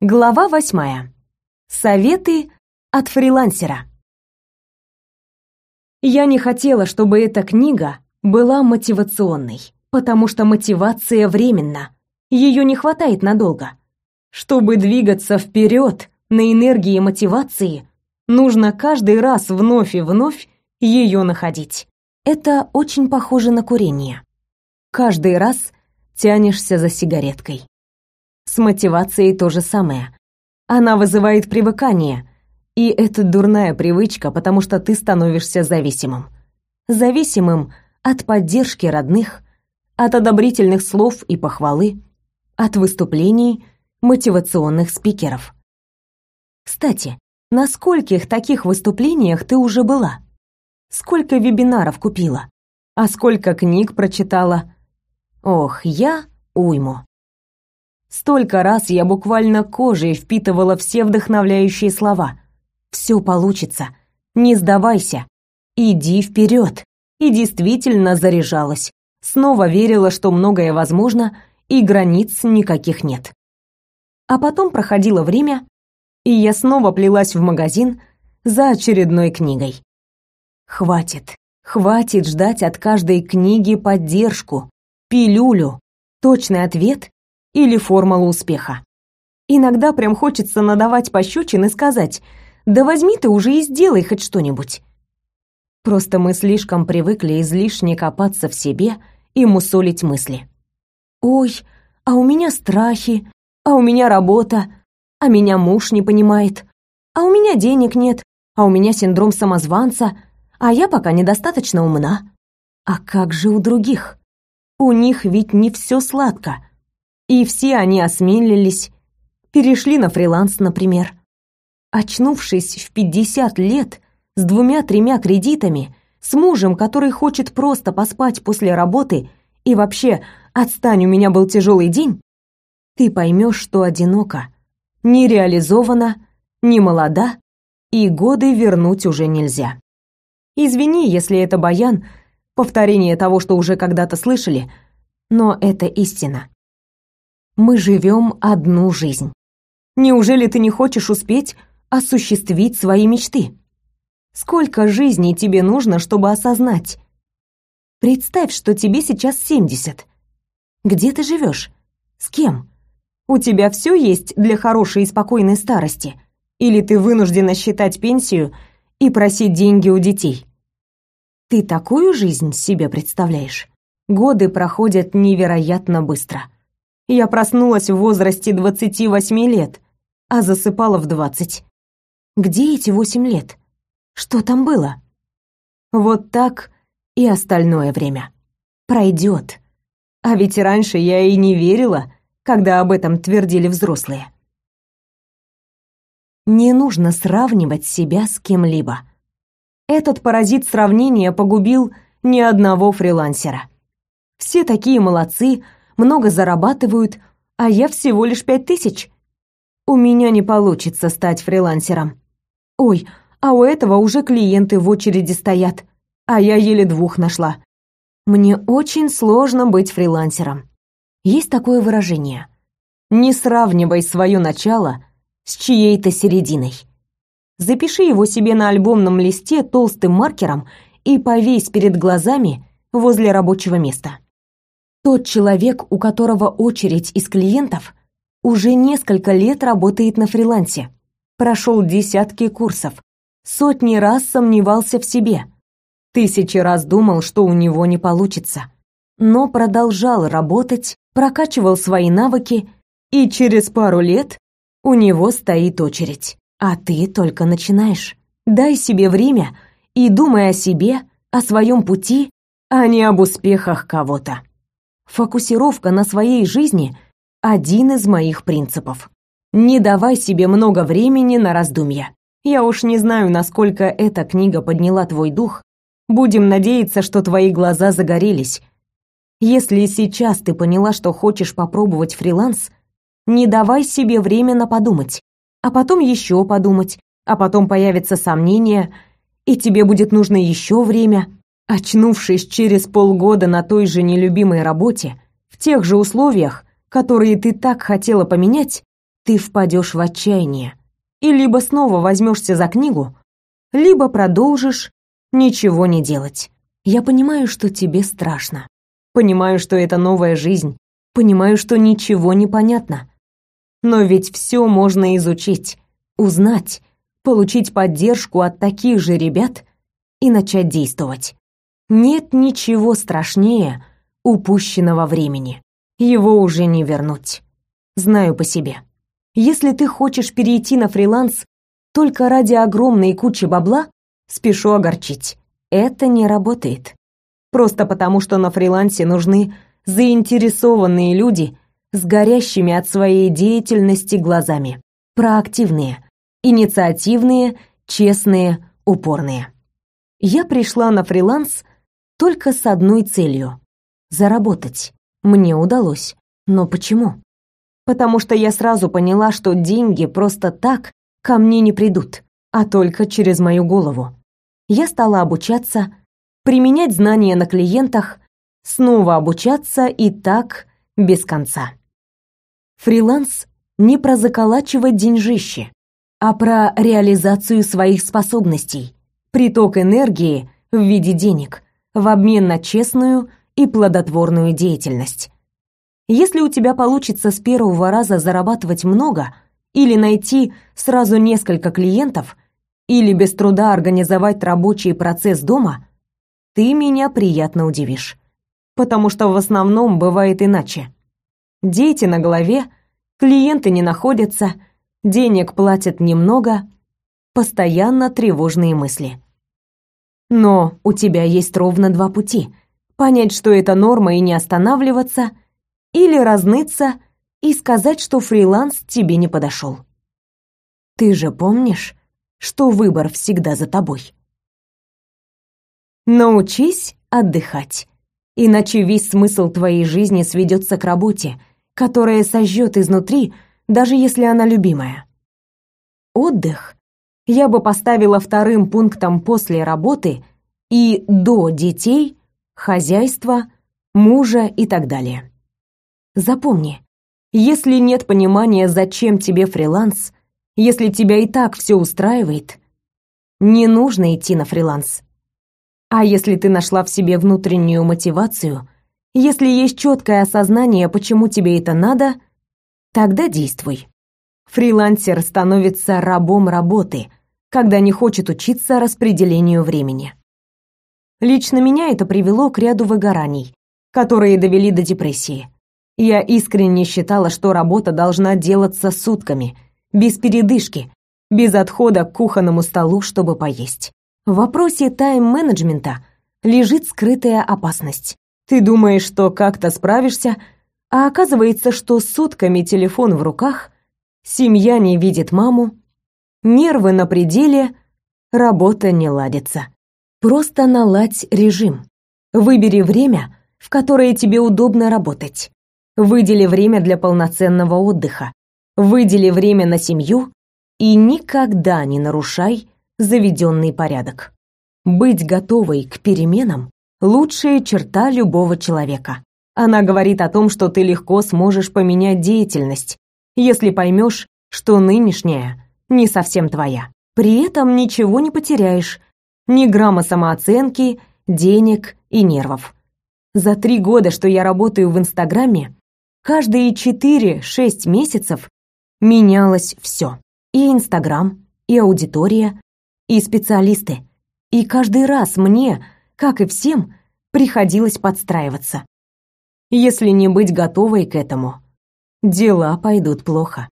Глава восьмая. Советы от фрилансера. Я не хотела, чтобы эта книга была мотивационной, потому что мотивация временна. Ее не хватает надолго. Чтобы двигаться вперед на энергии мотивации, нужно каждый раз вновь и вновь ее находить. Это очень похоже на курение. Каждый раз тянешься за сигареткой. С мотивацией то же самое. Она вызывает привыкание, и это дурная привычка, потому что ты становишься зависимым. Зависимым от поддержки родных, от одобрительных слов и похвалы, от выступлений мотивационных спикеров. Кстати, на скольких таких выступлениях ты уже была? Сколько вебинаров купила? А сколько книг прочитала? Ох, я уйму. Столько раз я буквально кожей впитывала все вдохновляющие слова. Все получится. Не сдавайся. Иди вперед. И действительно заряжалась. Снова верила, что многое возможно, и границ никаких нет. А потом проходило время, и я снова плелась в магазин за очередной книгой. Хватит. Хватит ждать от каждой книги поддержку, пилюлю, точный ответ или формулу успеха. Иногда прям хочется надавать пощечин и сказать «Да возьми ты уже и сделай хоть что-нибудь». Просто мы слишком привыкли излишне копаться в себе и мусолить мысли. «Ой, а у меня страхи, а у меня работа, а меня муж не понимает, а у меня денег нет, а у меня синдром самозванца, а я пока недостаточно умна». А как же у других? У них ведь не все сладко. И все они осмелились, перешли на фриланс, например. Очнувшись в 50 лет с двумя-тремя кредитами, с мужем, который хочет просто поспать после работы и вообще «отстань, у меня был тяжелый день», ты поймешь, что одиноко, не реализована, не молода, и годы вернуть уже нельзя. Извини, если это баян, повторение того, что уже когда-то слышали, но это истина. Мы живем одну жизнь. Неужели ты не хочешь успеть осуществить свои мечты? Сколько жизней тебе нужно, чтобы осознать? Представь, что тебе сейчас 70. Где ты живешь? С кем? У тебя все есть для хорошей и спокойной старости? Или ты вынуждена считать пенсию и просить деньги у детей? Ты такую жизнь себе представляешь? Годы проходят невероятно быстро. Я проснулась в возрасте 28 лет, а засыпала в 20. Где эти 8 лет? Что там было? Вот так и остальное время. Пройдет. А ведь раньше я и не верила, когда об этом твердили взрослые. Не нужно сравнивать себя с кем-либо. Этот паразит сравнения погубил ни одного фрилансера. Все такие молодцы, много зарабатывают, а я всего лишь пять тысяч. У меня не получится стать фрилансером. Ой, а у этого уже клиенты в очереди стоят, а я еле двух нашла. Мне очень сложно быть фрилансером. Есть такое выражение. Не сравнивай свое начало с чьей-то серединой. Запиши его себе на альбомном листе толстым маркером и повесь перед глазами возле рабочего места. Тот человек, у которого очередь из клиентов, уже несколько лет работает на фрилансе, прошел десятки курсов, сотни раз сомневался в себе, тысячи раз думал, что у него не получится, но продолжал работать, прокачивал свои навыки, и через пару лет у него стоит очередь. А ты только начинаешь. Дай себе время и думай о себе, о своем пути, а не об успехах кого-то. Фокусировка на своей жизни – один из моих принципов. Не давай себе много времени на раздумья. Я уж не знаю, насколько эта книга подняла твой дух. Будем надеяться, что твои глаза загорелись. Если сейчас ты поняла, что хочешь попробовать фриланс, не давай себе время подумать, а потом еще подумать, а потом появится сомнение, и тебе будет нужно еще время. Очнувшись через полгода на той же нелюбимой работе, в тех же условиях, которые ты так хотела поменять, ты впадешь в отчаяние и либо снова возьмешься за книгу, либо продолжишь ничего не делать. Я понимаю, что тебе страшно. Понимаю, что это новая жизнь. Понимаю, что ничего не понятно. Но ведь все можно изучить, узнать, получить поддержку от таких же ребят и начать действовать. Нет ничего страшнее упущенного времени. Его уже не вернуть. Знаю по себе. Если ты хочешь перейти на фриланс только ради огромной кучи бабла, спешу огорчить. Это не работает. Просто потому, что на фрилансе нужны заинтересованные люди с горящими от своей деятельности глазами. Проактивные, инициативные, честные, упорные. Я пришла на фриланс только с одной целью — заработать. Мне удалось. Но почему? Потому что я сразу поняла, что деньги просто так ко мне не придут, а только через мою голову. Я стала обучаться, применять знания на клиентах, снова обучаться и так без конца. Фриланс не про заколачивать деньжище, а про реализацию своих способностей, приток энергии в виде денег в обмен на честную и плодотворную деятельность. Если у тебя получится с первого раза зарабатывать много или найти сразу несколько клиентов, или без труда организовать рабочий процесс дома, ты меня приятно удивишь. Потому что в основном бывает иначе. Дети на голове, клиенты не находятся, денег платят немного, постоянно тревожные мысли. Но у тебя есть ровно два пути — понять, что это норма и не останавливаться, или разныться и сказать, что фриланс тебе не подошел. Ты же помнишь, что выбор всегда за тобой. Научись отдыхать, иначе весь смысл твоей жизни сведется к работе, которая сожжет изнутри, даже если она любимая. Отдых я бы поставила вторым пунктом после работы и до детей, хозяйства, мужа и так далее. Запомни, если нет понимания, зачем тебе фриланс, если тебя и так все устраивает, не нужно идти на фриланс. А если ты нашла в себе внутреннюю мотивацию, если есть четкое осознание, почему тебе это надо, тогда действуй. Фрилансер становится рабом работы, когда не хочет учиться распределению времени. Лично меня это привело к ряду выгораний, которые довели до депрессии. Я искренне считала, что работа должна делаться сутками – без передышки, без отхода к кухонному столу, чтобы поесть. В вопросе тайм-менеджмента лежит скрытая опасность. Ты думаешь, что как-то справишься, а оказывается, что сутками телефон в руках, семья не видит маму, нервы на пределе, работа не ладится. Просто наладь режим. Выбери время, в которое тебе удобно работать. Выдели время для полноценного отдыха. Выдели время на семью и никогда не нарушай заведенный порядок. Быть готовой к переменам – лучшая черта любого человека. Она говорит о том, что ты легко сможешь поменять деятельность, если поймешь, что нынешняя не совсем твоя. При этом ничего не потеряешь, ни грамма самооценки, денег и нервов. За три года, что я работаю в Инстаграме, каждые 4-6 месяцев менялось все. И Инстаграм, и аудитория, и специалисты. И каждый раз мне, как и всем, приходилось подстраиваться. Если не быть готовой к этому, дела пойдут плохо.